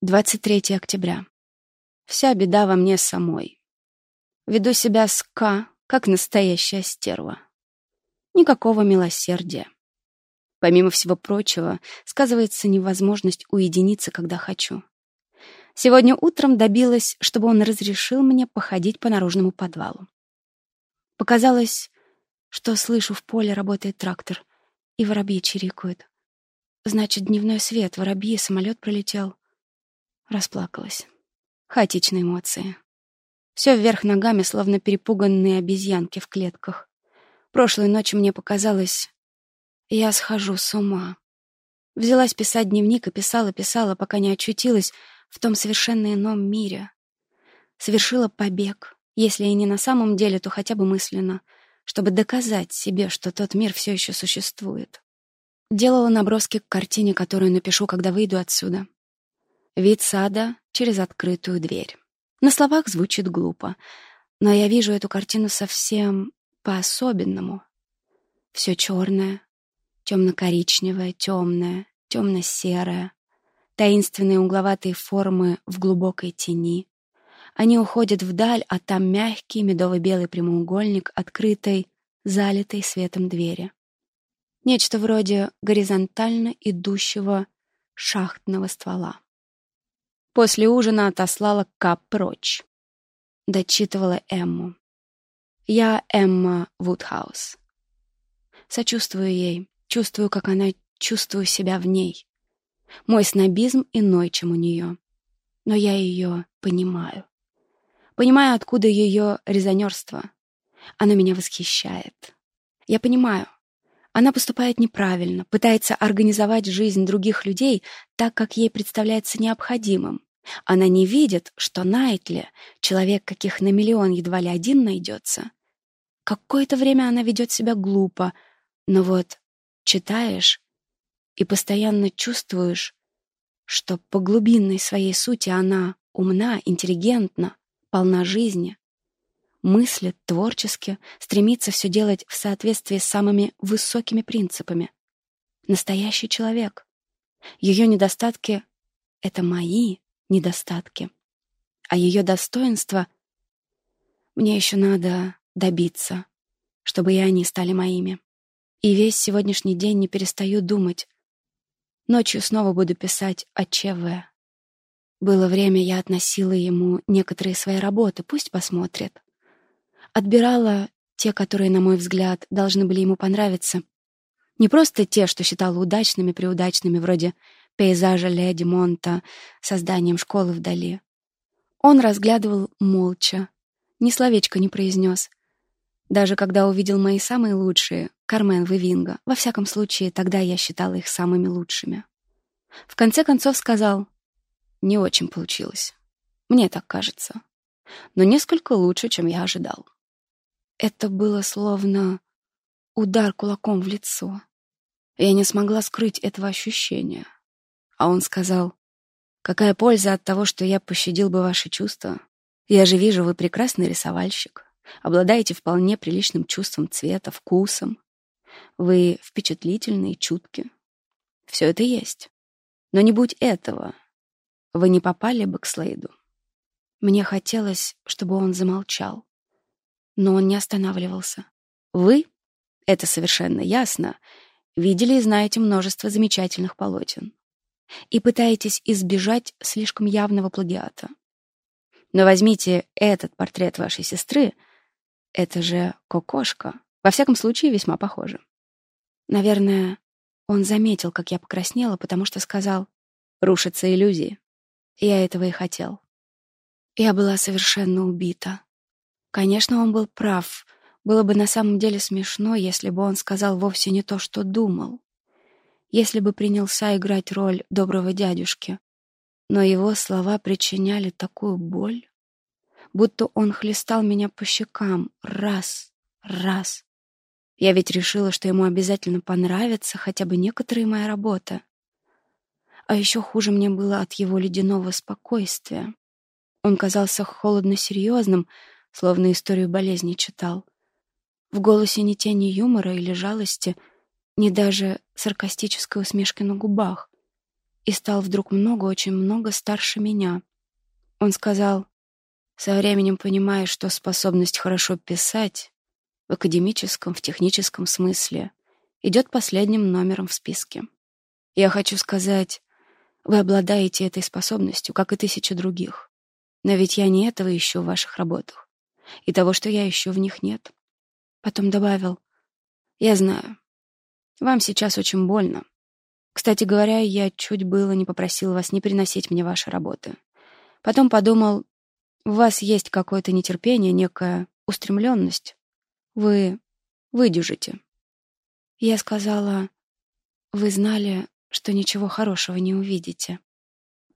23 октября. Вся беда во мне самой. Веду себя с К, как настоящая стерва. Никакого милосердия. Помимо всего прочего, сказывается невозможность уединиться, когда хочу. Сегодня утром добилась, чтобы он разрешил мне походить по наружному подвалу. Показалось, что слышу в поле работает трактор, и воробьи чирикают. Значит, дневной свет, воробьи, самолет пролетел. Расплакалась. Хаотичные эмоции. Все вверх ногами, словно перепуганные обезьянки в клетках. Прошлой ночью мне показалось, я схожу с ума. Взялась писать дневник и писала, писала, пока не очутилась в том совершенно ином мире. Совершила побег, если и не на самом деле, то хотя бы мысленно, чтобы доказать себе, что тот мир все еще существует. Делала наброски к картине, которую напишу, когда выйду отсюда. Вид сада через открытую дверь. На словах звучит глупо, но я вижу эту картину совсем по-особенному. Все черное, темно-коричневое, темное, темно-серое, таинственные угловатые формы в глубокой тени. Они уходят вдаль, а там мягкий медово-белый прямоугольник открытой, залитой светом двери. Нечто вроде горизонтально идущего шахтного ствола. После ужина отослала Кап прочь. Дочитывала Эмму. Я Эмма Вудхаус. Сочувствую ей, чувствую, как она чувствую себя в ней. Мой снобизм иной, чем у нее. Но я ее понимаю. Понимаю, откуда ее резонерство. Оно меня восхищает. Я понимаю, она поступает неправильно, пытается организовать жизнь других людей так, как ей представляется необходимым. Она не видит, что Найтли — человек, каких на миллион едва ли один найдется. Какое-то время она ведет себя глупо, но вот читаешь и постоянно чувствуешь, что по глубинной своей сути она умна, интеллигентна, полна жизни, мыслит творчески, стремится все делать в соответствии с самыми высокими принципами. Настоящий человек. Ее недостатки — это мои недостатки. А ее достоинства мне еще надо добиться, чтобы и они стали моими. И весь сегодняшний день не перестаю думать. Ночью снова буду писать о ЧВ. Было время, я относила ему некоторые свои работы, пусть посмотрит. Отбирала те, которые, на мой взгляд, должны были ему понравиться. Не просто те, что считала удачными-преудачными, вроде пейзажа Леди Монта, созданием школы вдали. Он разглядывал молча, ни словечко не произнес. Даже когда увидел мои самые лучшие, Кармен Вивинга, во всяком случае, тогда я считала их самыми лучшими. В конце концов сказал, не очень получилось. Мне так кажется. Но несколько лучше, чем я ожидал. Это было словно удар кулаком в лицо. Я не смогла скрыть этого ощущения. А он сказал, «Какая польза от того, что я пощадил бы ваши чувства? Я же вижу, вы прекрасный рисовальщик, обладаете вполне приличным чувством цвета, вкусом. Вы впечатлительны и чутки. Все это есть. Но не будь этого, вы не попали бы к Слейду». Мне хотелось, чтобы он замолчал. Но он не останавливался. «Вы, это совершенно ясно, видели и знаете множество замечательных полотен и пытаетесь избежать слишком явного плагиата. Но возьмите этот портрет вашей сестры. Это же кокошка. Во всяком случае, весьма похоже. Наверное, он заметил, как я покраснела, потому что сказал «рушатся иллюзии». Я этого и хотел. Я была совершенно убита. Конечно, он был прав. Было бы на самом деле смешно, если бы он сказал вовсе не то, что думал если бы принялся играть роль доброго дядюшки. Но его слова причиняли такую боль, будто он хлестал меня по щекам раз, раз. Я ведь решила, что ему обязательно понравится хотя бы некоторые мои работы. А еще хуже мне было от его ледяного спокойствия. Он казался холодно-серьезным, словно историю болезни читал. В голосе ни тени юмора или жалости — ни даже саркастической усмешки на губах. и стал вдруг много, очень много старше меня. Он сказал, со временем понимаешь, что способность хорошо писать в академическом, в техническом смысле идет последним номером в списке. Я хочу сказать, вы обладаете этой способностью, как и тысячи других. Но ведь я не этого ищу в ваших работах. И того, что я ищу, в них нет. Потом добавил, я знаю, вам сейчас очень больно. Кстати говоря, я чуть было не попросил вас не приносить мне ваши работы. Потом подумал, у вас есть какое-то нетерпение, некая устремленность. Вы выдержите. Я сказала, вы знали, что ничего хорошего не увидите.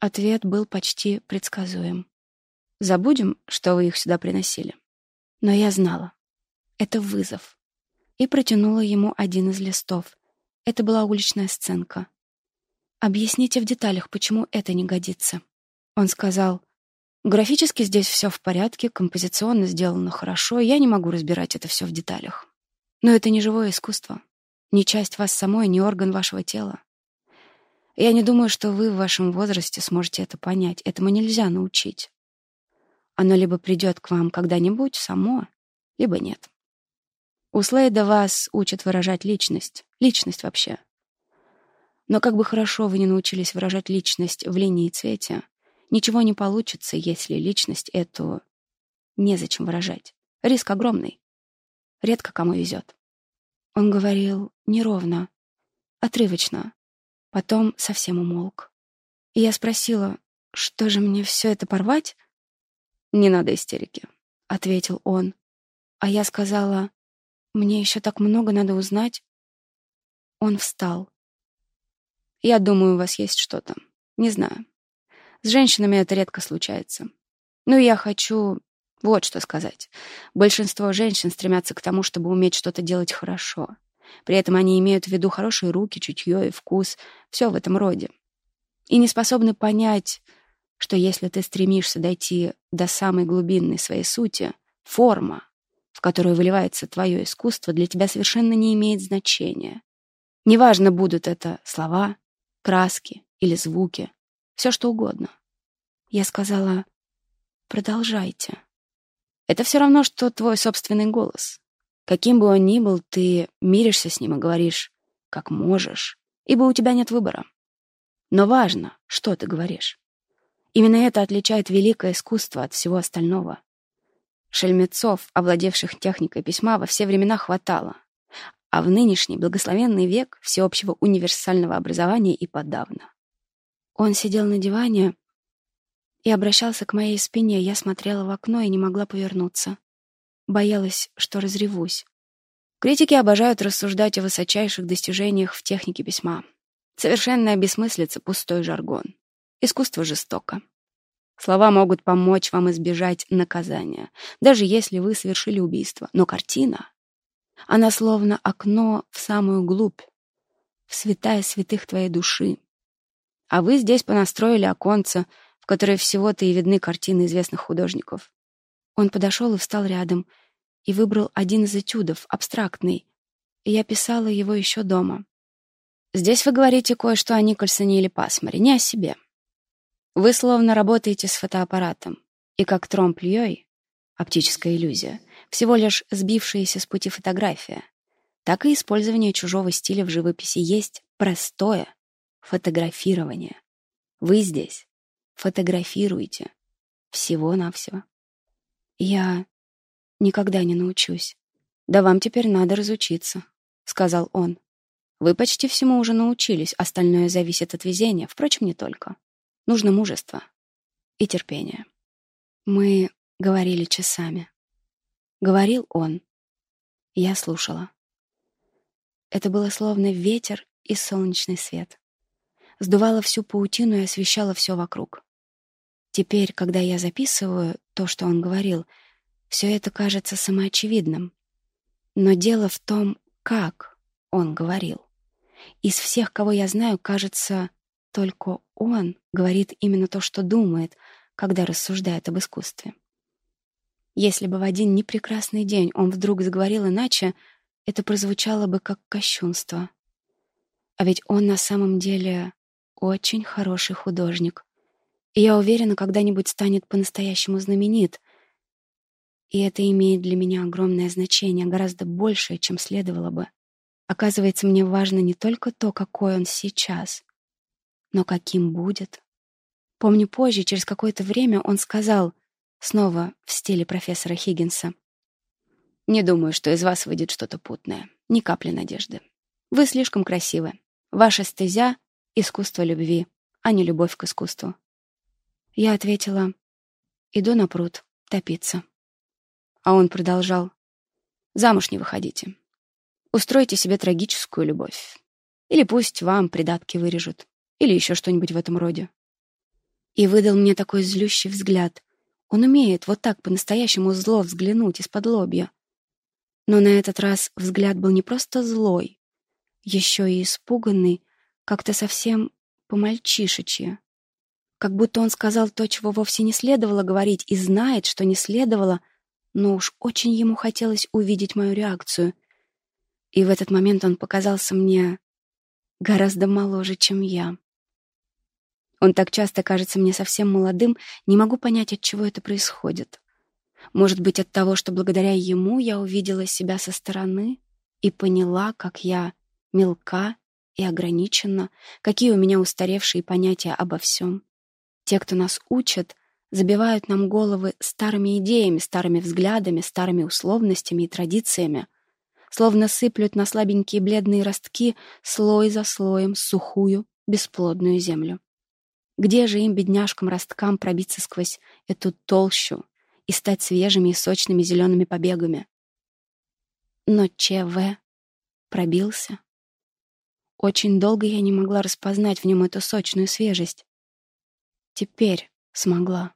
Ответ был почти предсказуем. Забудем, что вы их сюда приносили. Но я знала. Это вызов. И протянула ему один из листов. Это была уличная сценка. «Объясните в деталях, почему это не годится». Он сказал, «Графически здесь все в порядке, композиционно сделано хорошо, я не могу разбирать это все в деталях. Но это не живое искусство, не часть вас самой, не орган вашего тела. Я не думаю, что вы в вашем возрасте сможете это понять. Этому нельзя научить. Оно либо придет к вам когда-нибудь само, либо нет. У Слейда вас учат выражать личность. Личность вообще. Но как бы хорошо вы не научились выражать личность в линии и цвете, ничего не получится, если личность эту незачем выражать. Риск огромный. Редко кому везет. Он говорил неровно, отрывочно. Потом совсем умолк. И я спросила, что же мне все это порвать? «Не надо истерики», — ответил он. А я сказала, мне еще так много надо узнать. Он встал. Я думаю, у вас есть что-то. Не знаю. С женщинами это редко случается. Но я хочу вот что сказать. Большинство женщин стремятся к тому, чтобы уметь что-то делать хорошо. При этом они имеют в виду хорошие руки, чутье и вкус, все в этом роде. И не способны понять, что если ты стремишься дойти до самой глубинной своей сути, форма, в которую выливается твое искусство, для тебя совершенно не имеет значения. Неважно, будут это слова, краски или звуки, все что угодно. Я сказала, продолжайте. Это все равно, что твой собственный голос. Каким бы он ни был, ты миришься с ним и говоришь, как можешь, ибо у тебя нет выбора. Но важно, что ты говоришь. Именно это отличает великое искусство от всего остального. Шельмецов, овладевших техникой письма, во все времена хватало, а в нынешний благословенный век всеобщего универсального образования и подавно. Он сидел на диване и обращался к моей спине. Я смотрела в окно и не могла повернуться. Боялась, что разревусь. Критики обожают рассуждать о высочайших достижениях в технике письма. Совершенная бессмыслица, пустой жаргон. Искусство жестоко. Слова могут помочь вам избежать наказания, даже если вы совершили убийство. Но картина, она словно окно в самую глубь, в святая святых твоей души. А вы здесь понастроили оконце, в которое всего-то и видны картины известных художников. Он подошел и встал рядом, и выбрал один из этюдов, абстрактный, и я писала его еще дома. Здесь вы говорите кое-что о Никольсоне или Пасмаре, не о себе. Вы словно работаете с фотоаппаратом, и как тромп-льёй, оптическая иллюзия, всего лишь сбившаяся с пути фотография, так и использование чужого стиля в живописи есть простое фотографирование. Вы здесь фотографируете всего-навсего. Я никогда не научусь. Да вам теперь надо разучиться, сказал он. Вы почти всему уже научились, остальное зависит от везения, впрочем, не только. Нужно мужество и терпение. Мы говорили часами. Говорил он. Я слушала. Это было словно ветер и солнечный свет. Сдувало всю паутину и освещало все вокруг. Теперь, когда я записываю то, что он говорил, все это кажется самоочевидным. Но дело в том, как он говорил. Из всех, кого я знаю, кажется, только он говорит именно то, что думает, когда рассуждает об искусстве. Если бы в один непрекрасный день он вдруг заговорил иначе, это прозвучало бы как кощунство. А ведь он на самом деле очень хороший художник. И я уверена, когда-нибудь станет по-настоящему знаменит. И это имеет для меня огромное значение, гораздо большее, чем следовало бы. Оказывается, мне важно не только то, какой он сейчас, но каким будет. Помню позже, через какое-то время он сказал, снова в стиле профессора Хиггинса, «Не думаю, что из вас выйдет что-то путное. Ни капли надежды. Вы слишком красивы. Ваша стезя — искусство любви, а не любовь к искусству». Я ответила, «Иду на пруд, топиться». А он продолжал, «Замуж не выходите. Устройте себе трагическую любовь. Или пусть вам придатки вырежут. Или еще что-нибудь в этом роде и выдал мне такой злющий взгляд. Он умеет вот так по-настоящему зло взглянуть из-под лобья. Но на этот раз взгляд был не просто злой, еще и испуганный, как-то совсем по-мальчишечье. Как будто он сказал то, чего вовсе не следовало говорить, и знает, что не следовало, но уж очень ему хотелось увидеть мою реакцию. И в этот момент он показался мне гораздо моложе, чем я. Он так часто кажется мне совсем молодым, не могу понять, от чего это происходит. Может быть, от того, что благодаря ему я увидела себя со стороны и поняла, как я мелка и ограничена, какие у меня устаревшие понятия обо всем. Те, кто нас учат, забивают нам головы старыми идеями, старыми взглядами, старыми условностями и традициями, словно сыплют на слабенькие бледные ростки слой за слоем сухую, бесплодную землю. Где же им, бедняжкам-росткам, пробиться сквозь эту толщу и стать свежими и сочными зелеными побегами? Но ЧВ пробился. Очень долго я не могла распознать в нем эту сочную свежесть. Теперь смогла.